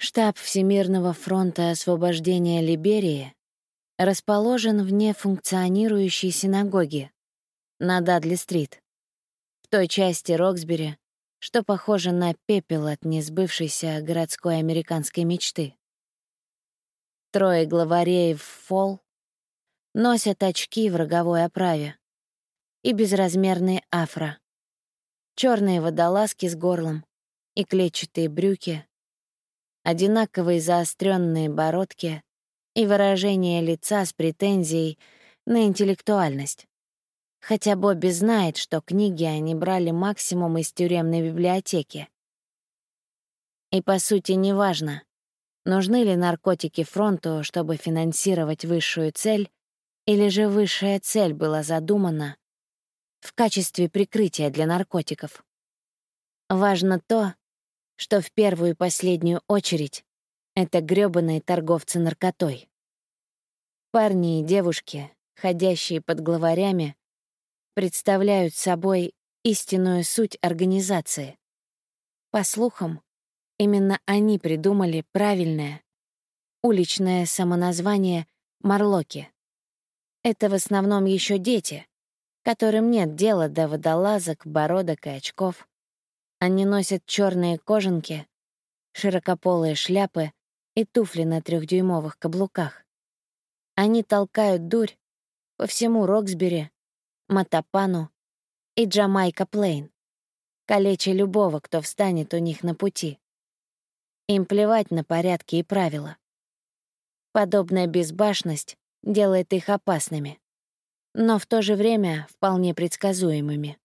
Штаб Всемирного фронта освобождения Либерии расположен в нефункционирующей синагоге на Дадли-стрит, в той части Роксбери, что похоже на пепел от несбывшейся городской американской мечты. Трое главарей в фол носят очки в роговой оправе и безразмерные афро, черные водолазки с горлом и клетчатые брюки, одинаковые заостренные бородки и выражение лица с претензией на интеллектуальность. Хотя Бобби знает, что книги они брали максимум из тюремной библиотеки. И, по сути, неважно, нужны ли наркотики фронту, чтобы финансировать высшую цель, или же высшая цель была задумана в качестве прикрытия для наркотиков. Важно то, что в первую и последнюю очередь это грёбаные торговцы наркотой. Парни и девушки, ходящие под главарями, представляют собой истинную суть организации. По слухам, именно они придумали правильное уличное самоназвание «Марлоки». Это в основном еще дети, которым нет дела до водолазок, бородок и очков. Они носят черные кожанки, широкополые шляпы и туфли на трехдюймовых каблуках. Они толкают дурь по всему Роксбери, Матапану и Джамайка Плейн, калеча любого, кто встанет у них на пути. Им плевать на порядки и правила. Подобная безбашность делает их опасными, но в то же время вполне предсказуемыми.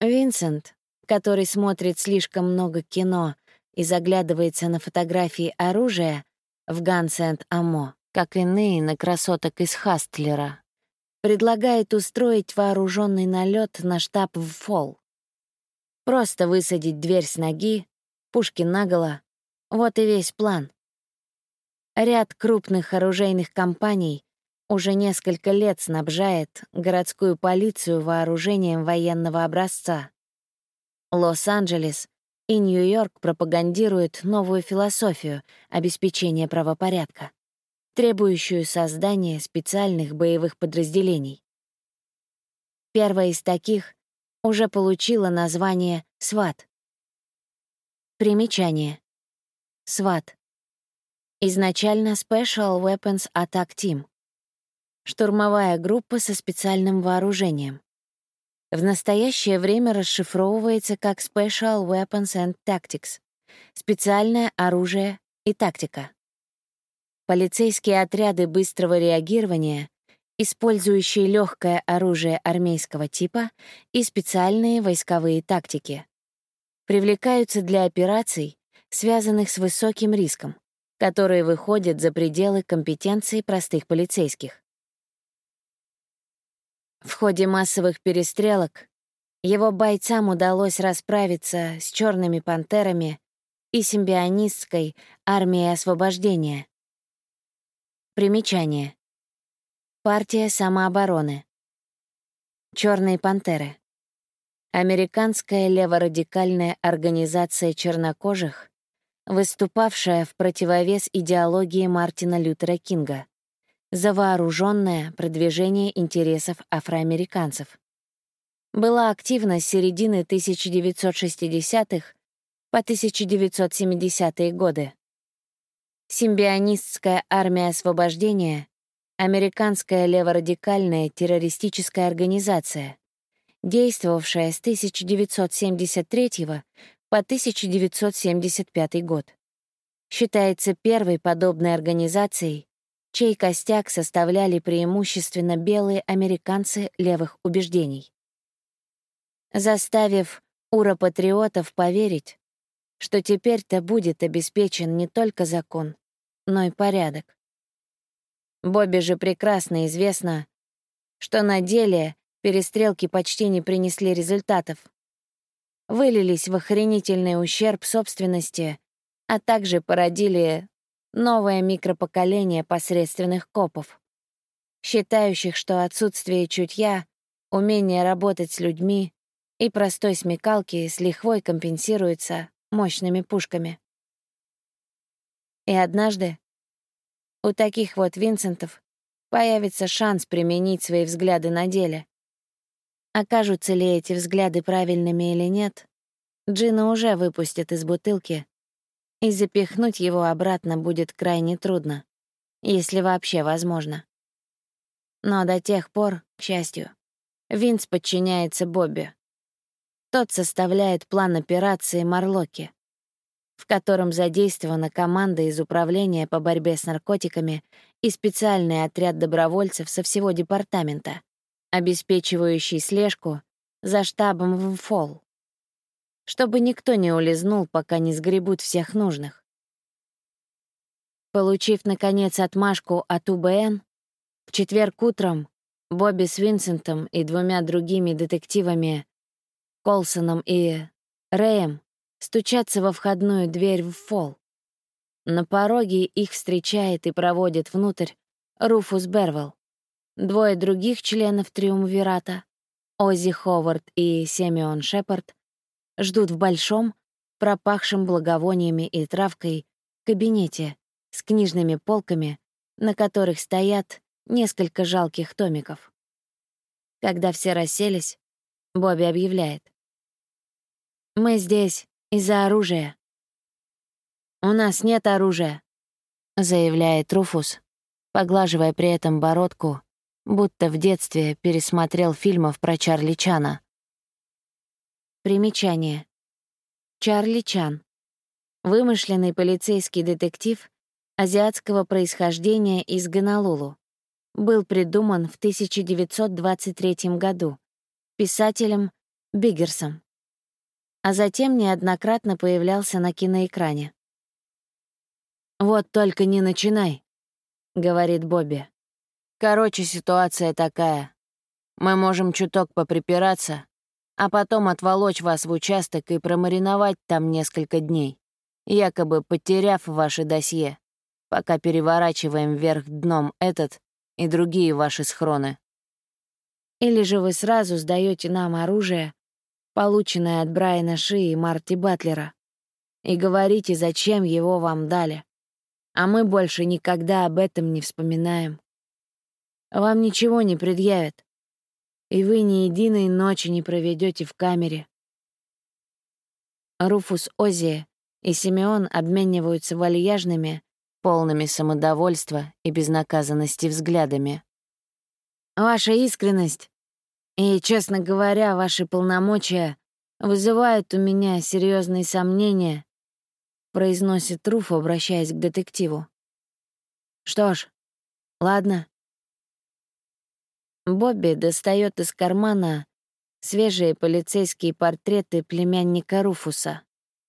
Винсент, который смотрит слишком много кино и заглядывается на фотографии оружия в Гансент-Амо, как иные на красоток из Хастлера, предлагает устроить вооруженный налет на штаб в Фол. Просто высадить дверь с ноги, пушки наголо — вот и весь план. Ряд крупных оружейных компаний уже несколько лет снабжает городскую полицию вооружением военного образца. Лос-Анджелес и Нью-Йорк пропагандируют новую философию обеспечения правопорядка требующую создания специальных боевых подразделений. Первая из таких уже получила название «СВАТ». Примечание. СВАТ. Изначально Special Weapons Attack Team. Штурмовая группа со специальным вооружением. В настоящее время расшифровывается как Special Weapons and Tactics — специальное оружие и тактика полицейские отряды быстрого реагирования, использующие легкое оружие армейского типа и специальные войсковые тактики, привлекаются для операций, связанных с высоким риском, которые выходят за пределы компетенции простых полицейских. В ходе массовых перестрелок его бойцам удалось расправиться с черными пантерами и симбионистской армией освобождения, Примечание. Партия самообороны. Черные пантеры. Американская леворадикальная организация чернокожих, выступавшая в противовес идеологии Мартина Лютера Кинга за вооруженное продвижение интересов афроамериканцев. Была активна с середины 1960-х по 1970-е годы. Симбионистская армия освобождения — американская леворадикальная террористическая организация, действовавшая с 1973 по 1975 год. Считается первой подобной организацией, чей костяк составляли преимущественно белые американцы левых убеждений. Заставив уропатриотов поверить, что теперь-то будет обеспечен не только закон, но и порядок. Бобби же прекрасно известно, что на деле перестрелки почти не принесли результатов. Вылились в охренительный ущерб собственности, а также породили новое микропоколение посредственных копов, считающих, что отсутствие чутья, умение работать с людьми и простой смекалки с лихвой компенсируется мощными пушками. И однажды у таких вот Винсентов появится шанс применить свои взгляды на деле. Окажутся ли эти взгляды правильными или нет, Джина уже выпустит из бутылки, и запихнуть его обратно будет крайне трудно, если вообще возможно. Но до тех пор, к счастью, Винс подчиняется Бобби. Тот составляет план операции «Марлоки», в котором задействована команда из Управления по борьбе с наркотиками и специальный отряд добровольцев со всего департамента, обеспечивающий слежку за штабом в МФОЛ чтобы никто не улизнул, пока не сгребут всех нужных. Получив, наконец, отмашку от УБН, в четверг утром Бобби с Винсентом и двумя другими детективами, Колсоном и Рэем, стучатся во входную дверь в фол. На пороге их встречает и проводит внутрь Руфус Бервелл. Двое других членов Триумвирата, Оззи Ховард и Семион Шепард, ждут в большом, пропахшем благовониями и травкой, кабинете с книжными полками, на которых стоят несколько жалких томиков. Когда все расселись, Бобби объявляет. «Мы здесь из-за оружия». «У нас нет оружия», — заявляет Руфус, поглаживая при этом бородку, будто в детстве пересмотрел фильмов про Чарли Чана. Примечание. Чарли Чан. Вымышленный полицейский детектив азиатского происхождения из Гонолулу. Был придуман в 1923 году писателем Биггерсом, а затем неоднократно появлялся на киноэкране. «Вот только не начинай», — говорит Бобби. «Короче, ситуация такая. Мы можем чуток поприпираться, а потом отволочь вас в участок и промариновать там несколько дней, якобы потеряв ваше досье, пока переворачиваем вверх дном этот и другие ваши схроны. Или же вы сразу сдаете нам оружие, полученное от Брайана Ши и Марти Батлера, и говорите, зачем его вам дали. А мы больше никогда об этом не вспоминаем. Вам ничего не предъявят и вы ни единой ночи не проведете в камере. Руфус Ози и Симеон обмениваются вальяжными, полными самодовольства и безнаказанности взглядами. Ваша искренность и, честно говоря, ваши полномочия вызывают у меня серьезные сомнения, произносит Руф, обращаясь к детективу. Что ж, ладно, Бобби достает из кармана свежие полицейские портреты племянника Руфуса,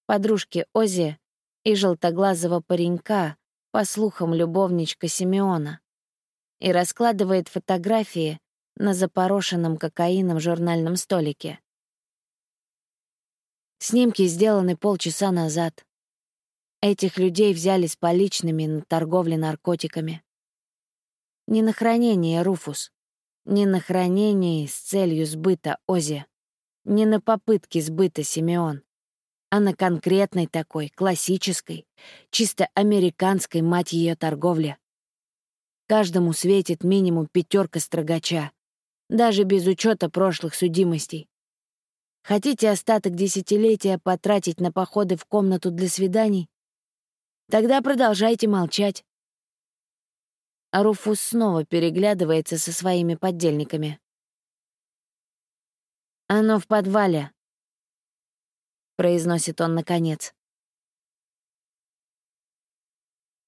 подружки Ози и желтоглазого паренька, по слухам, любовничка Симеона, и раскладывает фотографии на запорошенном кокаином журнальном столике. Снимки сделаны полчаса назад. Этих людей взяли с поличными на торговле наркотиками. Не на хранение, Руфус. Не на хранении с целью сбыта Ози, не на попытке сбыта Симеон, а на конкретной такой, классической, чисто американской, мать ее торговле. Каждому светит минимум пятерка строгача, даже без учета прошлых судимостей. Хотите остаток десятилетия потратить на походы в комнату для свиданий? Тогда продолжайте молчать Руфус снова переглядывается со своими поддельниками. «Оно в подвале», — произносит он наконец.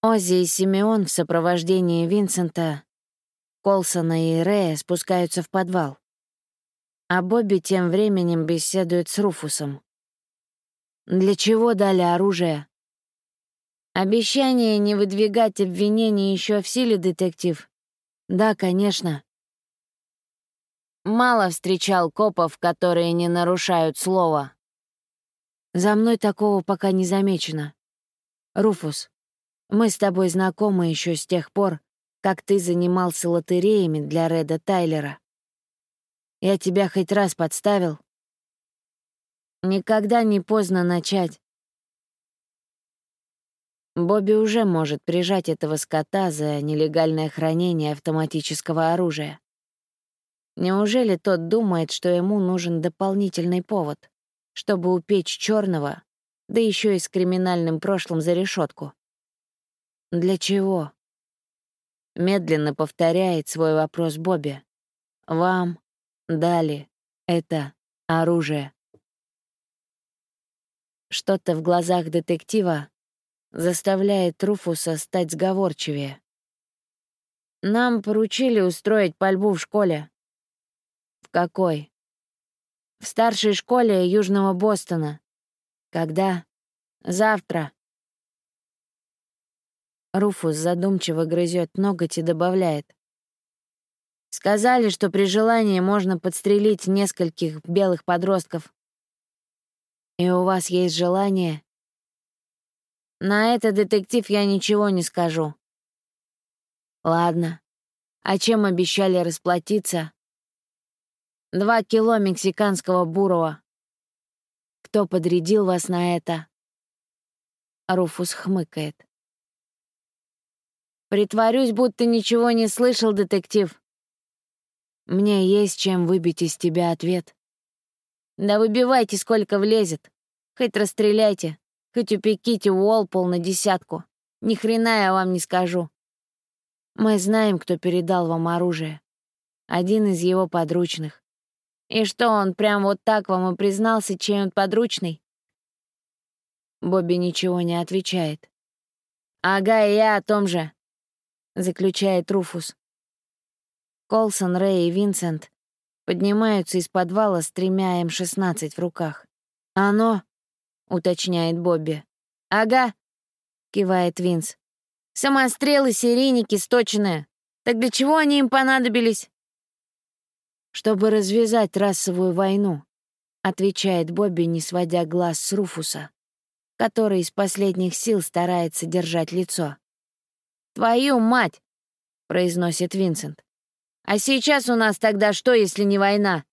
Оззи и Симеон в сопровождении Винсента, Колсона и Рея спускаются в подвал, а Бобби тем временем беседует с Руфусом. «Для чего дали оружие?» Обещание не выдвигать обвинений еще в силе, детектив? Да, конечно. Мало встречал копов, которые не нарушают слова. За мной такого пока не замечено. Руфус, мы с тобой знакомы еще с тех пор, как ты занимался лотереями для Реда Тайлера. Я тебя хоть раз подставил? Никогда не поздно начать. Бобби уже может прижать этого скота за нелегальное хранение автоматического оружия. Неужели тот думает, что ему нужен дополнительный повод, чтобы упечь черного, да еще и с криминальным прошлым за решетку? Для чего? Медленно повторяет свой вопрос Бобби. Вам дали это оружие. Что-то в глазах детектива заставляет Руфуса стать сговорчивее. «Нам поручили устроить пальбу в школе». «В какой?» «В старшей школе Южного Бостона». «Когда?» «Завтра». Руфус задумчиво грызет ноготь и добавляет. «Сказали, что при желании можно подстрелить нескольких белых подростков. И у вас есть желание на это, детектив, я ничего не скажу. Ладно. А чем обещали расплатиться? Два кило мексиканского бурого. Кто подрядил вас на это? Руфус хмыкает. Притворюсь, будто ничего не слышал, детектив. Мне есть чем выбить из тебя ответ. Да выбивайте, сколько влезет. Хоть расстреляйте. Хоть упеките Уолпол на десятку. Ни хрена я вам не скажу. Мы знаем, кто передал вам оружие. Один из его подручных. И что, он прям вот так вам и признался, чей он подручный? Бобби ничего не отвечает. «Ага, и я о том же», — заключает Руфус. Колсон, Рэй и Винсент поднимаются из подвала с тремя М-16 в руках. «Оно уточняет Бобби. «Ага», — кивает Винс. «Самострелы, серийники, сточные. Так для чего они им понадобились?» «Чтобы развязать расовую войну», — отвечает Бобби, не сводя глаз с Руфуса, который из последних сил старается держать лицо. «Твою мать!» — произносит Винсент. «А сейчас у нас тогда что, если не война?